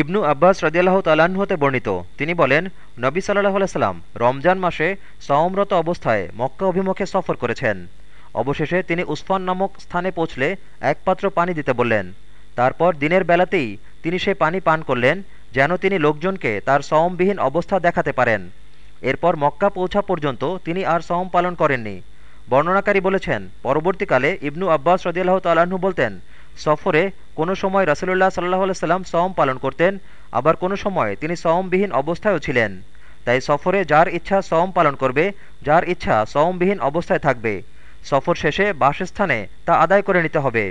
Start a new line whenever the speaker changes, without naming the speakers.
ইবনু আব্বাস রদিয়াল্লাহ তাল্লাহ্ন হতে বর্ণিত। তিনি বলেন, নবী সাল্লাহ আলাইসাল্লাম রমজান মাসে সওমরত অবস্থায় মক্কা অভিমুখে সফর করেছেন। অবশেষে তিনি উসফান নামক স্থানে পৌঁছলে এক পাত্র পানি দিতে বললেন। তারপর দিনের বেলাতেই তিনি সে পানি পান করলেন, যেন তিনি লোকজনকে তার সওমবিহীন অবস্থা দেখাতে পারেন। এরপর মক্কা পৌঁছা পর্যন্ত তিনি আর সওম পালন করেননি। বর্ণনাকারী বলেছেন, পরবর্তীকালে ইবনু আব্বাস রদিয়াল্লাহ তাল্লাহ্ন বলতেন, সফরে কোনো সময় রাসুল্লাহ সাল্লাহ সাল্লাম সওম পালন করতেন, আবার কোনো সময় তিনি সওমবিহীন অবস্থায়ও ছিলেন। তাই সফরে যার ইচ্ছা সওম পালন করবে, যার ইচ্ছা সওমবিহীন অবস্থায় থাকবে। সফর শেষে বাসস্থানে তা আদায় করে নিতে হবে।